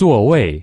座位。